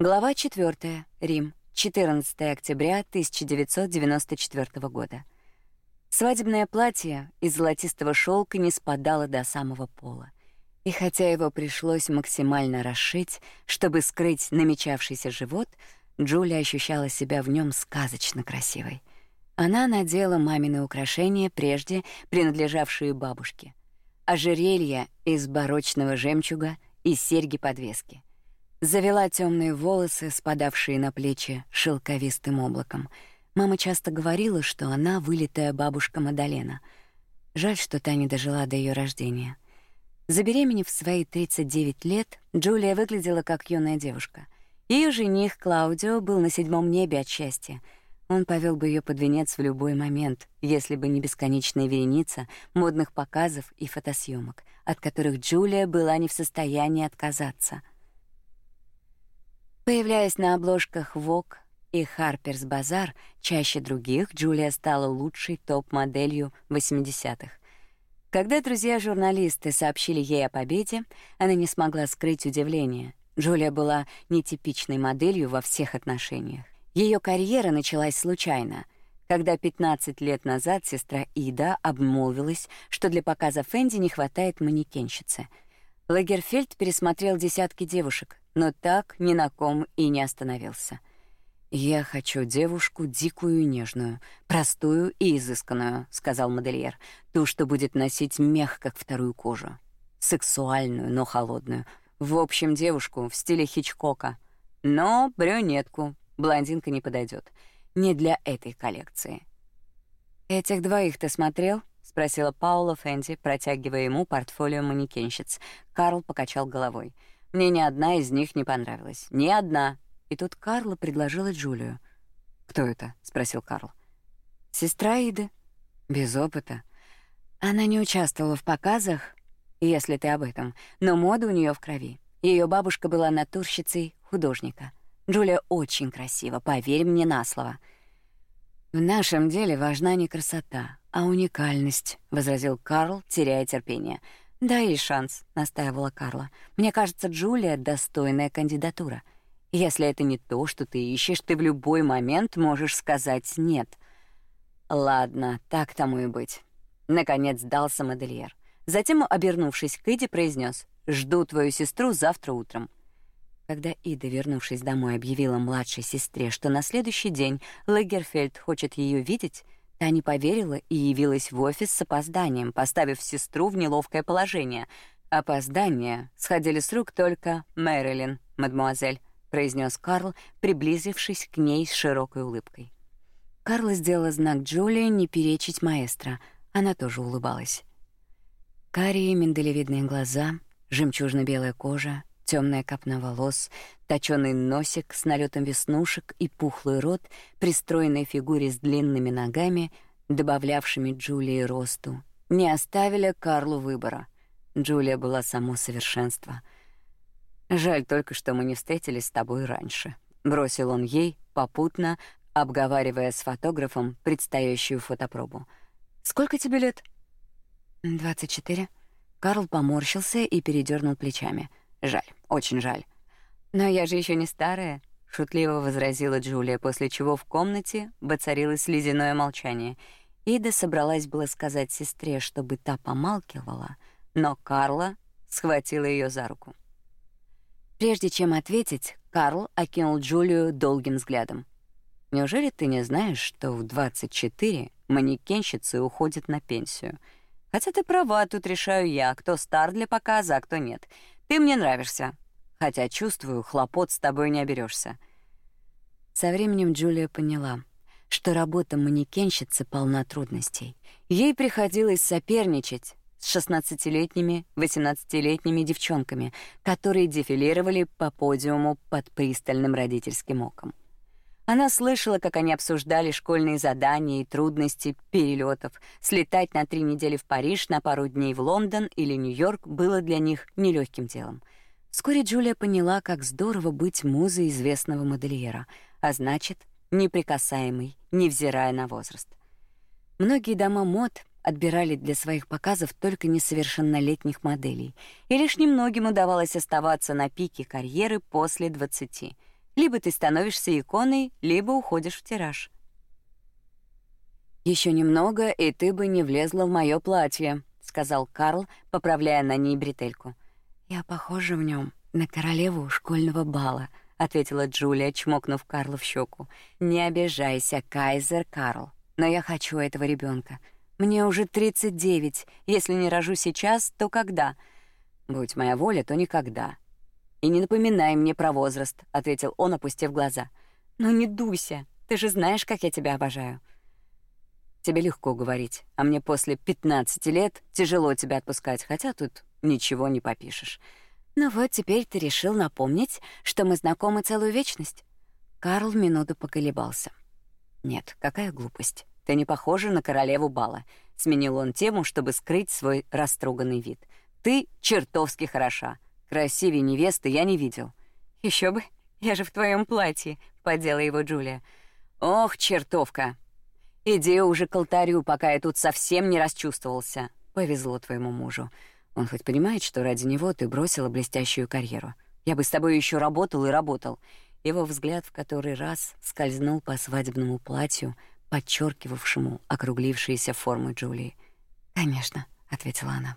Глава 4. Рим. 14 октября 1994 года. Свадебное платье из золотистого шелка не спадало до самого пола. И хотя его пришлось максимально расшить, чтобы скрыть намечавшийся живот, Джулия ощущала себя в нем сказочно красивой. Она надела мамины украшения, прежде принадлежавшие бабушке. Ожерелье из барочного жемчуга и серьги-подвески. Завела темные волосы, спадавшие на плечи шелковистым облаком. Мама часто говорила, что она вылитая бабушка Мадалена. Жаль, что та не дожила до ее рождения. Забеременев в свои 39 лет, Джулия выглядела как юная девушка. Ее жених Клаудио был на седьмом небе от счастья. Он повел бы ее под венец в любой момент, если бы не бесконечная вереница модных показов и фотосъемок, от которых Джулия была не в состоянии отказаться — Появляясь на обложках Vogue и Harper's Bazaar чаще других, Джулия стала лучшей топ-моделью 80-х. Когда друзья-журналисты сообщили ей о победе, она не смогла скрыть удивление. Джулия была нетипичной моделью во всех отношениях. Ее карьера началась случайно, когда 15 лет назад сестра Ида обмолвилась, что для показа Фенди не хватает манекенщицы. Лагерфельд пересмотрел десятки девушек, но так ни на ком и не остановился. «Я хочу девушку дикую и нежную, простую и изысканную», — сказал модельер, «ту, что будет носить мех, как вторую кожу, сексуальную, но холодную, в общем, девушку в стиле Хичкока, но брюнетку, блондинка не подойдет, не для этой коллекции». «Этих двоих ты смотрел?» — спросила Паула Фенди, протягивая ему портфолио манекенщиц. Карл покачал головой. Мне ни одна из них не понравилась. Ни одна. И тут Карла предложила Джулию. «Кто это?» — спросил Карл. «Сестра Иды. Без опыта. Она не участвовала в показах, если ты об этом, но мода у нее в крови. Ее бабушка была натурщицей художника. Джулия очень красива, поверь мне на слово». «В нашем деле важна не красота, а уникальность», — возразил Карл, теряя терпение. «Дай ей шанс», — настаивала Карла. «Мне кажется, Джулия — достойная кандидатура. Если это не то, что ты ищешь, ты в любой момент можешь сказать «нет». «Ладно, так тому и быть». Наконец сдался модельер. Затем, обернувшись к Иде, произнес: «Жду твою сестру завтра утром». Когда Ида, вернувшись домой, объявила младшей сестре, что на следующий день Лагерфельд хочет ее видеть, Та не поверила и явилась в офис с опозданием, поставив сестру в неловкое положение. Опоздания сходили с рук только Мэрилин, мадемуазель, произнес Карл, приблизившись к ней с широкой улыбкой. Карл сделала знак Джулии не перечить маэстро. Она тоже улыбалась. Карие миндалевидные глаза, жемчужно-белая кожа, темная копна волос, точёный носик с налетом веснушек и пухлый рот при стройной фигуре с длинными ногами, добавлявшими Джулии росту, не оставили Карлу выбора. Джулия была само совершенство. Жаль только, что мы не встретились с тобой раньше, бросил он ей попутно, обговаривая с фотографом предстоящую фотопробу. Сколько тебе лет? «Двадцать четыре». Карл поморщился и передернул плечами. Жаль, очень жаль. Но я же еще не старая, шутливо возразила Джулия, после чего в комнате воцарилось ледяное молчание. Ида собралась было сказать сестре, чтобы та помалкивала, но Карла схватила ее за руку. Прежде чем ответить, Карл окинул Джулию долгим взглядом. Неужели ты не знаешь, что в 24 манекенщицы уходят на пенсию? Хотя ты права, тут решаю я, кто стар для показа, а кто нет. Ты мне нравишься, хотя чувствую, хлопот с тобой не оберешься. Со временем Джулия поняла, что работа манекенщицы полна трудностей. Ей приходилось соперничать с 16-летними, 18-летними девчонками, которые дефилировали по подиуму под пристальным родительским оком. Она слышала, как они обсуждали школьные задания и трудности перелетов. Слетать на три недели в Париж, на пару дней в Лондон или Нью-Йорк было для них нелегким делом. Вскоре Джулия поняла, как здорово быть музой известного модельера, а значит, неприкасаемой, невзирая на возраст. Многие дома мод отбирали для своих показов только несовершеннолетних моделей, и лишь немногим удавалось оставаться на пике карьеры после 20. Либо ты становишься иконой, либо уходишь в тираж. Еще немного, и ты бы не влезла в мое платье», — сказал Карл, поправляя на ней бретельку. «Я похожа в нем на королеву школьного бала», — ответила Джулия, чмокнув Карла в щеку. «Не обижайся, кайзер Карл, но я хочу этого ребенка. Мне уже 39. Если не рожу сейчас, то когда?» «Будь моя воля, то никогда», «И не напоминай мне про возраст», — ответил он, опустив глаза. «Ну не дуйся, ты же знаешь, как я тебя обожаю». «Тебе легко говорить, а мне после 15 лет тяжело тебя отпускать, хотя тут ничего не попишешь». «Ну вот теперь ты решил напомнить, что мы знакомы целую вечность?» Карл минуту поколебался. «Нет, какая глупость. Ты не похожа на королеву бала», — сменил он тему, чтобы скрыть свой растроганный вид. «Ты чертовски хороша. Красивее невесты я не видел. Еще бы, я же в твоем платье, поддела его Джулия. Ох, чертовка. Иди уже к алтарю, пока я тут совсем не расчувствовался. Повезло твоему мужу. Он хоть понимает, что ради него ты бросила блестящую карьеру. Я бы с тобой еще работал и работал. Его взгляд в который раз скользнул по свадебному платью, подчеркивавшему округлившиеся формы Джулии. «Конечно», — ответила она.